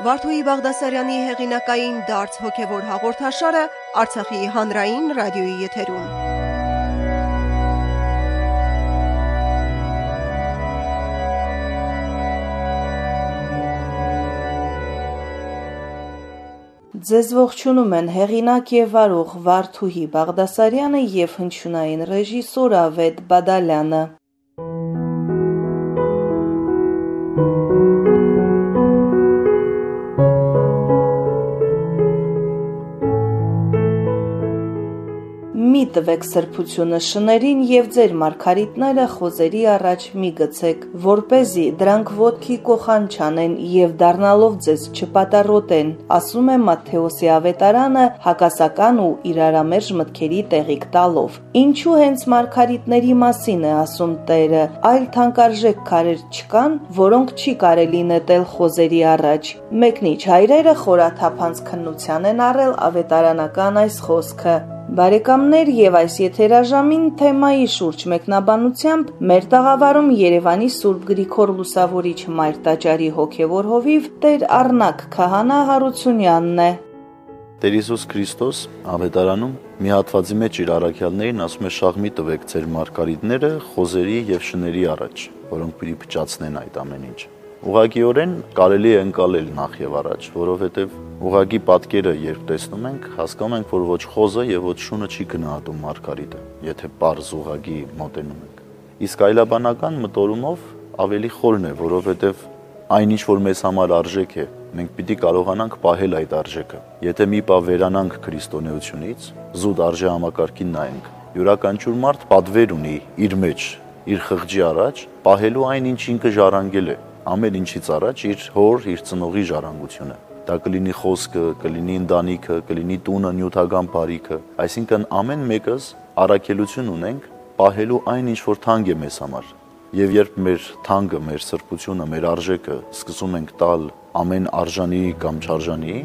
Վարդուհի Բաղդասարյանի հեղինակային դարձ հոգևոր հաղորդաշարը Արցախի հանրային ռադիոյի եթերում։ Ձեզ ողջունում են հեղինակ եւ վարող Վարդուհի Բաղդասարյանը եւ հնչյունային ռեժիսոր Ավետ Բադալյանը։ տվեք սրբությունը շներին եւ ձեր մարգարիտները խոզերի առաջ մի գցեք, որ เป զի դրանք ոտքի կոխան չանեն եւ դառնալով ձեզ չպատառոտեն, ասում է Մատթեոսի ավետարանը հակասական ու իրարամերժ մտքերի տեղիք տալով։ Ինչու հենց մարգարիտների մասին է ասում Տերը, այլ թանկարժեք քարեր չկան, որոնք չի կարելի նետել խոզերի առաջ։ Մեկնիչ հայրերը խորաթափանց քննության են առել ավետարանական այս խոսքը։ Բարեկամներ եւ այս եթերաժամին թեմայի շուրջ մեկնաբանությամբ մեր տաղավարում Երևանի Սուրբ Գրիգոր Լուսավորիչ Մայր տաճարի հոգևոր հովիվ Տեր Առնակ Քահանա Հարությունյանն է։ Տեր Հիսուս Քրիստոս ավետարանում մի հատվածի մեջ իր առաքյալներին ասում է շաղմի տվեք ձեր մարգարիտները խոզերի եւ շների առաջ, որոնք պիտի փճացնեն այդ ամեն ինչ։ Ուղղակիորեն կարելի է ընկալել նախ եւ առաջ, որովհետեւ ուղագի պատկերը երբ տեսնում ենք, հասկանում ենք, որ ոչ խոզը եւ ոչ շունը չի գնահատում մարգարիտը, եթե པարզ ուղագի մոտենում ենք։ Իսկ այլաբանական մտորումով ավելի խորն է, որովհետեւ այնինչ որ մեզ համար արժեք է, մենք պիտի կարողանանք պահել այդ արժեքը։ Եթե մի պա վերանանք քրիստոնեությունից, զուտ արժե համակարգին նայենք, յուրաքանչյուր մարդ պատվեր ունի իր մեջ, իր խղճի առաջ, պահելու այն ինչ ինքը ժառանգել է, ամեն ինչից առաջ իր հոր, իր ծնողի ժառանգությունը։ Դա կլինի խոսքը, կլինի ընտանիքը, կլինի տունը, նյութական բարիքը, այսինքն ամեն մեկս առաքելություն ունենք պահելու այն ինչ որ թանկ է մեզ համար։ Եվ երբ մեր թանկը, մեր սրբությունը, մեր արժեքը սկսում ենք տալ ամեն արժանի կամ չարժանի,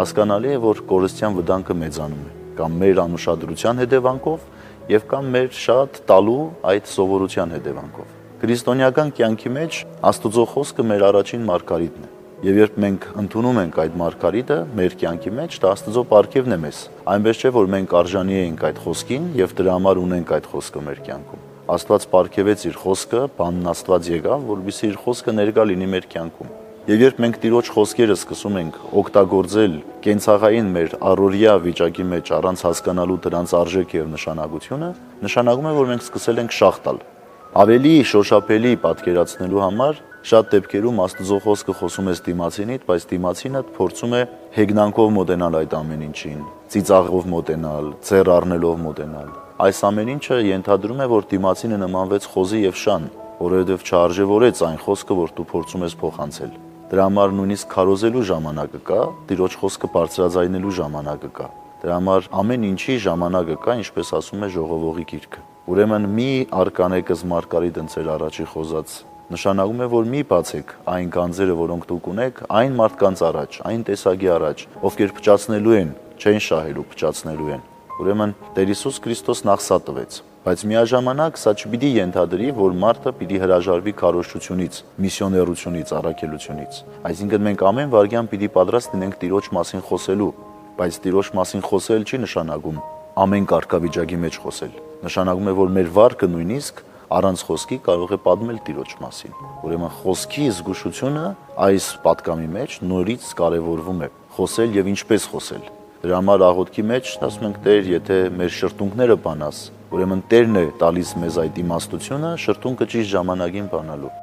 հասկանալի է, որ կորստյան վտանգը մեծանում է, կամ մեր անուշադրության հետևանքով, եւ կամ մեր շատ տալու այդ սովորության հետևանքով Քրիստոնեական կյանքի մեջ Աստուծո խոսքը մեր առաջին մարգարիտն է։ Եվ երբ մենք ընդունում ենք այդ մարգարիտը մեր կյանքի մեջ, դա Աստծո ապարքևն է մեզ։ Այնպես չէ, որ մենք արժանի ենք այդ խոսքին եւ դրա համար ունենք այդ խոսքը մեր կյանքում։ Աստված ապարքևեց իր խոսքը, բանն Աստված եկավ, որովհետեւ իր խոսքը ներկա լինի մեր կյանքում։ Եվ երբ մենք Տիրոջ խոսքերը սկսում ենք օգտագործել կենցաղային մեր առօրյա վիճակի մեջ առանց հասկանալու դրանց արժեքը եւ նշանակությունը, նշանակում է, որ մենք սկսել ենք շախ տալ Ավելի շոշափելի պատկերացնելու համար շատ դեպքերում Աստծո խոսքը խոսում է դիմացինիդ, բայց դիմացինը փորձում է հեգնանքով մոտենալ այդ ամեն ինչին, ծիծաղով մոտենալ, ձեռ առնելով մոտենալ։ Այս ամեն ինչը ենթադրում է, որ դիմացինը նմանվեց խոզի եւ շան, որովհետեւ չարժևորեց այն խոսքը, որ դու փորձում ես փոխանցել։ Դրա համար նույնիսկ քարոզելու ժամանակը կա, տիրոջ խոսքը բարձրաձայնելու ժամանակը կա։ Դրա համար ամեն ինչի ժամանակը կա, ինչպես ասում է ժողովողի գիրքը։ Ուրեմն մի արկանեկս մարգարիտ ընծեր առաջի խոզած նշանակում է, որ մի բացեք այն գանձերը, որոնք դուք ունեք, այն մարդկանց առաջ, այն տեսակի առաջ, ովքեր փճացնելու են, չեն շահելու, փճացնելու են։ Ուրեմն Տեր Հիսուս Քրիստոս նախ սա տվեց, բայց միաժամանակ սա չպիտի ենթադրի, որ մարդը պիտի հրաժարվի քարոշչությունից, միսիոներությունից, առաքելությունից։ Այսինքն մենք ամեն վարյան պիտի պատրաստ լինենք Տիրոջ մասին խոսելու, բայց Տիրոջ մասին խոսել չի նշանակում ամեն կարգավիճակի մեջ խոսել նշանակում է, որ մեր վարկը նույնիսկ առանց խոսքի կարող է պատմել Տիրոջ մասին։ Ուրեմն խոսքի զգուշությունը այս պատկամի մեջ նորից կարևորվում է խոսել եւ ինչպես խոսել։ Դրա համար աղոթքի մեջ ասում ենք Տեր, եթե մեր շրթունքները բանաս, ուրեմն Տերն է տալիս մեզ այդ իմաստությունը շրթունքը ճիշտ ժամանակին բանալու։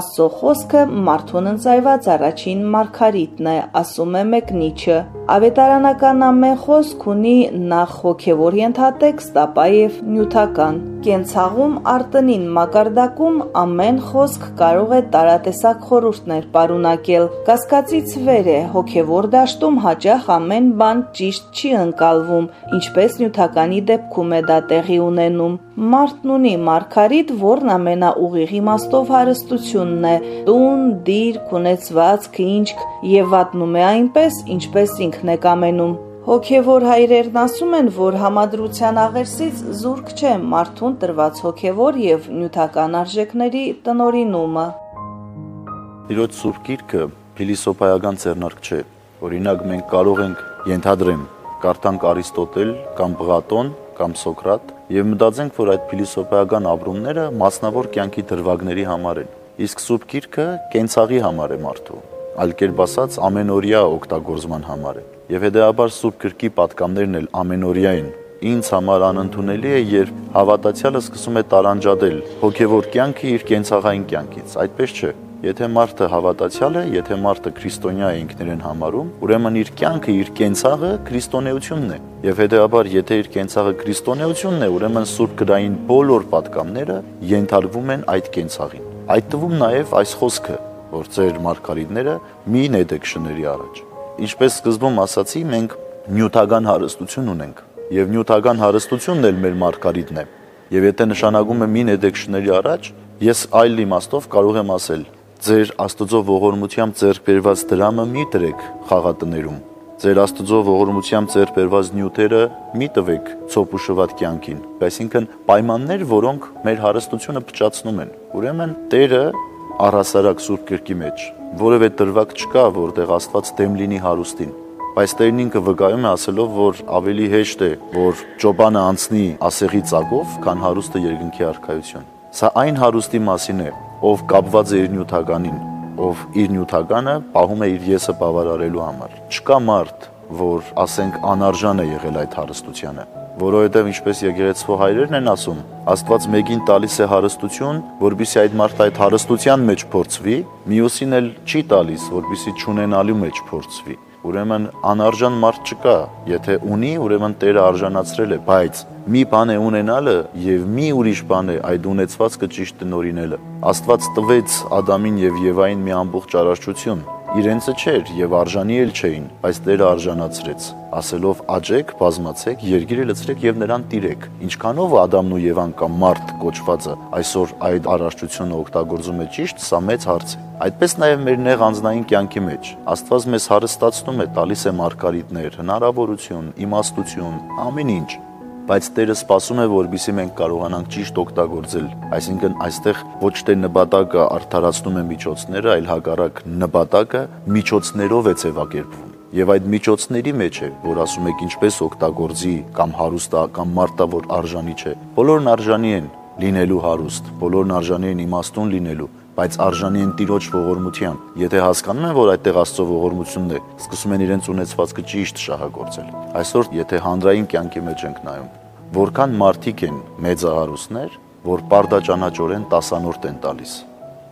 Աստծո խոսքը մարդուն ընծայված առաջին մարգարիտն է, ասում է մեկնիչը։ Ավետարանական ամեն խոսք ունի նախ հոգևոր ենթատեքստ, ապա եւ նյութական։ Կենցաղում արտնին մակարդակում ամեն խոսք կարող է տարատեսակ խորհուրդներ պարունակել։ Կասկածից վեր է, հոգևոր դաշտում հաճախ ամեն բան ճիշտ չի ընկալվում, ինչպես նյութականի դեպքում է դա տեղի ունենում։ Մարդն ունի մարգարիտ, որն ամենաուղիղ իմաստով հարստությունն է՝ տուն, դիրք, ունեցվածք, ինչք եւ վատնում է այնպես, ինչպես ինքն է կամենում։ Հոգևոր հայրերն ասում են, որ համադրության աղերսից զուրկ չէ մարդուն տրված հոգևոր եւ նյութական արժեքների տնորինումը։ Տիրոջ Սուրբ Գիրքը փիլիսոփայական ձեռնարկ չէ։ Օրինակ մենք կարող ենք ենթադրեմ, կարդանք Արիստոտել կամ Պլատոն կամ Սոկրատ եւ մտածենք, որ այդ փիլիսոփայական ապրումները մասնավոր կյանքի դրվագների համար են։ Իսկ Սուրբ Գիրքը կենցաղի համար է մարդու։ Այլ կերպ ասած, ամենօրյա օգտագործման համար է եւ հետեւաբար Սուրբ Գրքի պատկաններն էլ ամենօրյա են։ Ինձ համար անընդունելի է, երբ հավատացյալը սկսում է տարանջատել հոգեվոր կյանքը իր կենցաղային կյանքից։ Այդպես չէ։ Եթե մարդը հավատացյալ է, եթե մարդը քրիստոնյա է ինքներեն համարում, ուրեմն իր կյանքը, իր կենցաղը քրիստոնեությունն է։ Եվ հետեւաբար, եթե իր կենցաղը քրիստոնեությունն է, ուրեմն Սուրբ գրային բոլոր պատկամները ենթարկվում են այդ կենցաղին։ Այդ տվում նաև այս խոսքը, որ ձեր մարգարիտները մի նետեք շների առաջ ինչպես սկզբում ասացի, մենք նյութական հարստություն ունենք եւ նյութական հարստությունն էլ մեր մարգարիտն է։ Եվ եթե նշանակում է մի նեդեկշների առաջ, ես այլ իմաստով կարող եմ ասել. ձեր Աստծո ողորմությամբ ձեռք բերված դրամը մի դրեք խաղատներում։ Ձեր Աստծո ողորմությամբ ձեռք բերված նյութերը մի տվեք ցոփուշված կյանքին։ Այսինքն պայմաններ, որոնք մեր հարստությունը փչացնում են։ Ուրեմն Տերը առհասարակ Սուրբ Գրքի մեջ որևէ դրվակ չկա, որտեղ Աստված դեմ լինի հարուստին։ Բայց Տերն ինքը վկայում է ասելով, որ ավելի հեշտ է, որ ճոբանը անցնի ասեղի ծագով, քան հարուստը երկնքի արքայություն։ Սա այն հարուստի մասին է, ով կապված է իր նյութականին, ով իր նյութականը պահում է իր եսը բավարարելու համար։ Չկա մարդ, որ ասենք անարժան է եղել այդ հարստությանը որովհետև ինչպես եկեղեցու հայրերն են ասում, Աստված մեկին տալիս է հարստություն, որբիսի այդ մարդը այդ հարստության մեջ փորձվի, մյուսին էլ չի տալիս, որբիսի ճունենալու մեջ փորձվի։ Ուրեմն անարժան մարդ չկա, եթե ունի, ուրեմն Տերը արժանացրել է, բայց մի բան է ունենալը եւ մի ուրիշ բան է այդ ունեցվածքը ճիշտ տնորինելը։ Աստված տվեց Ադամին եւ Եվային մի ամբողջ արարչություն, իրենցը չէր եւ արժանի էլ չէին, բայց Տերը արժանացրեց, ասելով աջեք, բազմացեք, երկիրը լցրեք եւ նրան տիրեք։ Ինչքանով Ադամն ու Եվան կամ մարդ կոչվածը այսօր այդ արարչությունը օգտագործում է ճիշտ, սա մեծ հարց է։ Այդպես նաև մեր նեղ անձնային կյանքի մեջ Աստված մեզ հարստացնում է, տալիս է մարգարիտներ, հնարավորություն, իմաստություն, ամեն ինչ բայց Տերը սպասում է, որբիսի մենք կարողանանք ճիշտ օգտագործել։ Այսինքն այստեղ ոչ թե նպատակը արդարացնում է միջոցները, այլ հակառակ նպատակը միջոցներով է ձևակերպվում։ Եվ այդ միջոցների մեջ է, որ ասում եք ինչպես օգտագործի կամ հարուստա կամ մարտավոր արժանի չէ։ Բոլորն արժանի են լինելու հարուստ, բոլորն արժանի են իմաստուն լինելու, բայց արժանի են Տիրոջ ողորմության։ Եթե հասկանում են, որ այդտեղ Աստծո ողորմությունն է, սկսում են իրենց ունեցվածքը ճիշտ շահագործել։ Այսօր եթե հանրային կյանքի մեջ ենք նայում, որքան մարդիկ են մեծահարուստներ, որ պարտաճանաչորեն տասանորդ են տալիս,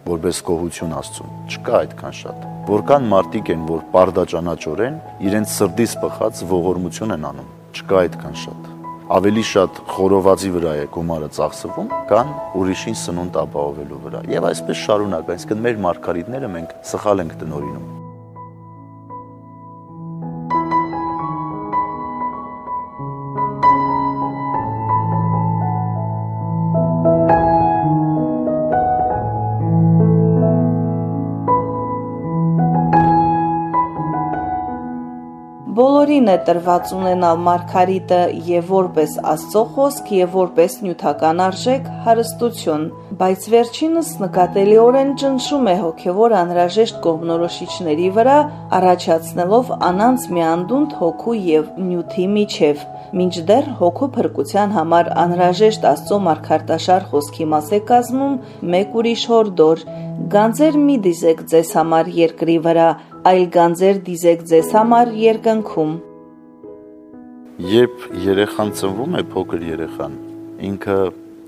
որպես գողություն Աստծուն։ Չկա այդքան շատ։ Որքան մարդիկ են, որ պարտաճանաչորեն իրենց սրտից բխած ողորմություն են անում։ Չկա այդքան շատ ավելի շատ խորովածի վրա է գումարը ծախսվում, քան ուրիշին սնունդ ապահովելու վրա։ Եվ այսպես շարունակ, այսինքն մեր մարգարիտները մենք սխալ ենք տնորինում։ է տրված ունենալ Մարգարիտը եւ որպես Աստծո խոսք եւ որպես նյութական արժեք հարստություն, բայց վերջինս նկատելիորեն ճնշում է հոգեվոր անհրաժեշտ կողմնորոշիչների վրա, առաջացնելով անանց միանդունդ հոգու եւ նյութի միջև մինչդեռ հոգու փրկության համար անհրաժեշտ Աստծո մարգարտաշար խոսքի մաս է կազմում մեկ ուրիշ հորդոր. Գանձեր մի դիզեք ձեզ համար երկրի վրա, այլ գանձեր դիզեք ձեզ համար երկնքում։ Երբ երեխան ծնվում է, փոքր երեխան, ինքը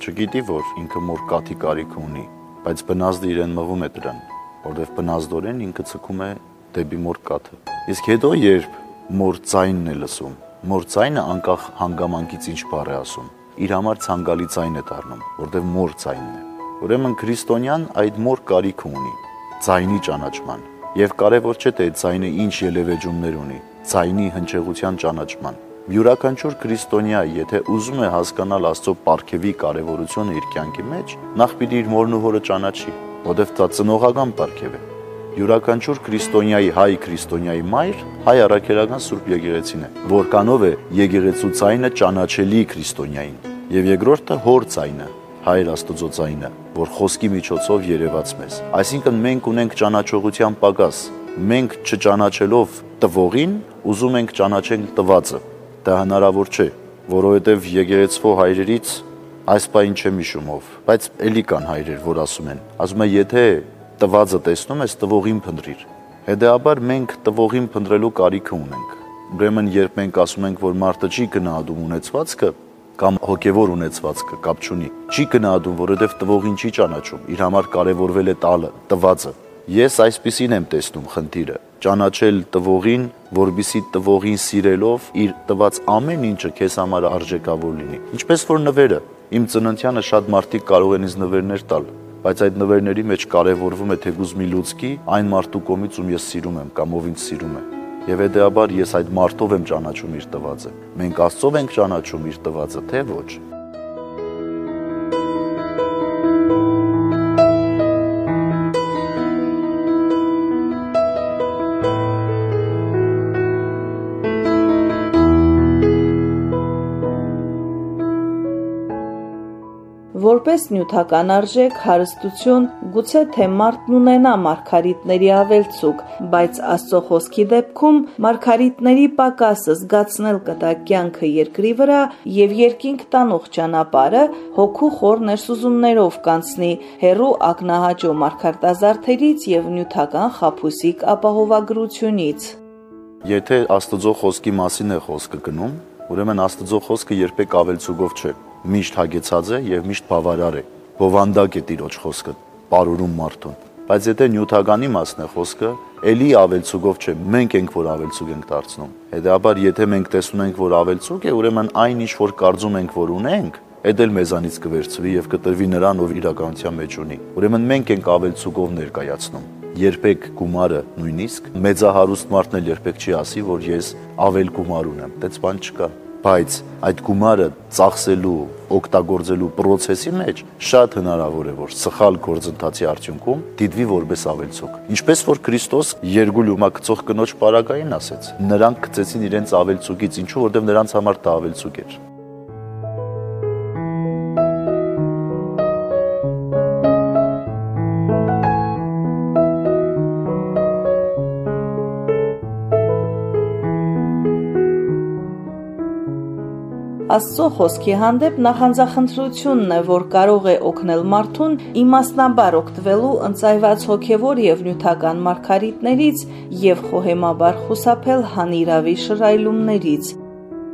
չգիտի, որ ինքը մոր կաթի կարիք ունի, բայց բնազդը իրեն մղում է դրան, որովհետև բնազդորեն ինքը ցկում է դեպի մոր կաթը։ Իսկ հետո երբ մոր ցայնն է լսում, մոր ցայնը անկախ հանգամանքից ինչ բառ է ասում, իր համար ցանկալի ցայն է դառնում, որովհետև մոր ցայնն է։ Ուրեմն քրիստոնյան այդ մոր կարիք ունի, ցայնի ճանաչման Եվ կարևոր չէ թե ձայնը ինչ ելևեջումներ ունի, ձայնի հնչեղության ճանաչման։ Յուրաքանչյուր քրիստոնյա, եթե ուզում է հասկանալ Աստծո պարգևի կարևորությունը իր կյանքի մեջ, նախ պիտի իր մորն ու հորը ճանաչի, որովհետև դա ծնողական պարգև է։ Յուրաքանչյուր քրիստոնյայի հայ քրիստոնյայի մայր հայ առաքելական Սուրբ Եկեղեցին է, որքանով է եկեղեցու ցայնը ճանաչելի քրիստոնյային։ Եվ երկրորդը հոր ցայնը, Հայր Աստծո ցայնը, որ խոսքի միջոցով երևաց մեզ։ Այսինքն մենք ունենք ճանաչողության պակաս։ Մենք չճանաչելով տվողին, ուզում ենք ճանաչենք տվածը։ Դա հնարավոր չէ, որովհետև եկեղեցվո հայրերից այս բային չեմ հիշումով, բայց ելի կան հայրեր, որ ասում են, ասում են, եթե տվածը տեսնում ես, տվողին փնտրիր։ Հետեաբար մենք տվողին փնտրելու կարիքը ունենք։ Ուրեմն երբ մենք ասում ենք, որ մարդը չի գնահատում ունեցվածքը, կամ հոգևոր ունեցվածքը կապ չունի։ Չի գնահատում, որովհետև տվողին չի ճանաչում, իր համար կարևորվել է տալը, տվածը։ Ես այսպեսին եմ տեսնում խնդիրը՝ ճանաչել տվողին, որբիսի տվողին սիրելով իր տված ամեն ինչը քեզ համար արժեքավոր լինի։ Ինչպես որ նվերը, իմ ծննդյանը շատ մարդիկ կարող են ինձ նվերներ տալ, բայց այդ նվերների մեջ կարևորվում է թեկուզ մի լուցկի այն մարդու կողմից, ում ես սիրում եմ կամ ով ինձ սիրում է եւ հետեաբար ես այդ մարդով եմ ճանաչում իր տվածը։ Մենք Աստծով ենք ճանաչում իր տվածը, թե ոչ։ Որպես նյութական արժեք, հարստություն, գուցե թե մարդն ունենա մարգարիտների ավելցուկ, բայց Աստծո խոսքի դեպքում մարգարիտների պակասը զգացնել կտա կյանքը երկրի վրա եւ երկինք տանող ճանապարհը հոգու խոր ներսուզումներով կանցնի հերու ակնահաճո մարգարտազարդերից եւ նյութական խափուսիկ ապահովագրությունից։ Եթե Աստծո խոսքի մասին է խոսքը գնում, ուրեմն Աստծո խոսքը երբեք ավելցուկով չէ միշտ հագեցած է եւ միշտ բավարար է։ Բովանդակ է Տիրոջ խոսքը, ապարուրում մարդուն։ Բայց եթե նյութականի մասն է խոսքը, ելի ավելցուկով չէ, մենք ենք որ ավելցուկ ենք դարձնում։ Հետաբար եթե մենք տեսնում ենք որ ավելցուկ է, ուրեմն այն ինչ որ կարծում ենք որ ունենք, այդ էլ մեզանից կվերցվի եւ կտրվի նրան, ով իրականության մեջ ունի։ Ուրեմն մենք ենք ավելցուկով ներկայացնում երբեք գումարը նույնիսկ մեծահարուստ մարդն էլ երբեք չի ասի, որ ես ավել գումար ունեմ։ Դից բան չկա բայց այդ գումարը ծախսելու, օգտագործելու process-ի մեջ շատ հնարավոր է որ սխալ գործընթացի արդյունքում դիտվի որպես ավելցուկ։ Ինչպես որ Քրիստոս երկու լումակցող կնոջ պարագային ասեց, նրանք գծեցին իրենց ավելցուկից, ինչու որտեղ նրանց համար դա ավելցուկ էր։ Աստծո խոսքի հանդեպ նախանձախնդրությունն է, որ կարող է օգնել մարդուն իմաստնաբար օգտվելու ընծայված հոգևոր եւ նյութական մարգարիտներից եւ խոհեմաբար խուսափել հանիրավի շռայլումներից։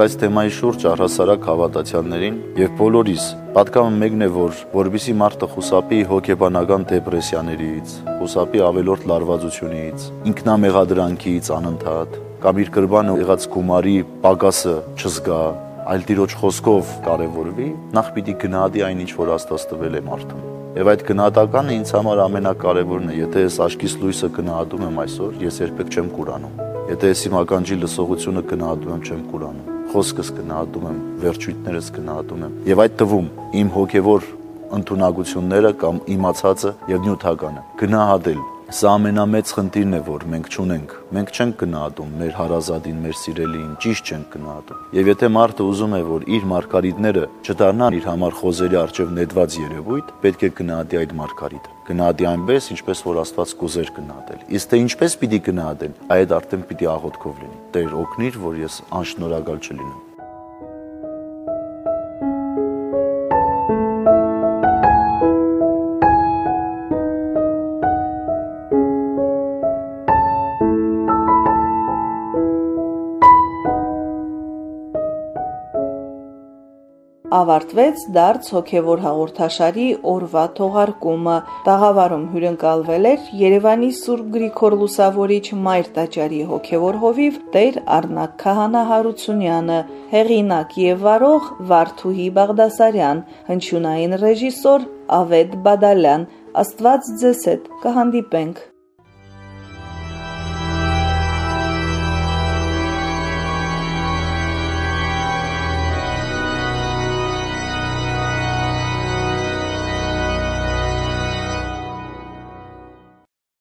Այս թեմայի շուրջ առհասարակ հավատացյալներին եւ բոլորիս պատկամը մեկն է, որ որբիսի մարդը խուսափի հոգեբանական դեպրեսիաներից, խուսափի ավելորդ լարվածությունից, ինքնամեղադրանքից անընդհատ կամ իր կրբանը եղած գումարի պակասը չզգա, այլ Տիրոջ խոսքով կարևորվի, նախ պիտի գնահատի այն ինչ որ Աստված տվել է մարդուն։ Եվ այդ գնահատականը ինձ համար ամենակարևորն է, եթե ես աշկիս լույսը գնահատում եմ այսօր, ես երբեք չեմ կուրանում։ Եթե ես իմ ականջի լսողությունը գնահատում եմ, չեմ կուրանում։ Խոսքս գնահատում եմ, վերջույթներս գնահատում եմ։ Եվ այդ տվում իմ հոգևոր ընտունակությունները կամ իմացածը եւ նյութականը գնահատել Սա ամենամեծ խնդիրն է, որ մենք ճունենք։ Մենք չենք գնահատում մեր հարազատին, մեր սիրելիին, ճիշտ չենք գնահատում։ Եվ եթե մարդը ուզում է, որ իր մարգարիտները չդառնան իր համար խոզերի արժև նետված երևույթ, պետք է գնահատի այդ մարգարիտը։ Գնահատի այնպես, ինչպես որ Աստված կուզեր գնահատել։ Իսկ թե ինչպես պիտի գնահատեն, այդ արդեն պիտի աղոթքով լինի։ Տեր օգնիր, որ ես անշնորհակալ չլինեմ։ ավարտվեց դարձ հոգևոր հաղորդաշարի օրվա թողարկումը։ Տաղավարում հյուրընկալվել էր Երևանի Սուրբ Գրիգոր Լուսավորիչ Մայր տաճարի հոգևոր հովիվ Տեր Արնակ Քահանա Հարությունյանը, հեղինակ եւ վարող Վարդուհի Բաղդասարյան, հնչյունային ռեժիսոր Ավետ Բադալյան։ Աստված ձեզ հետ կհանդիպենք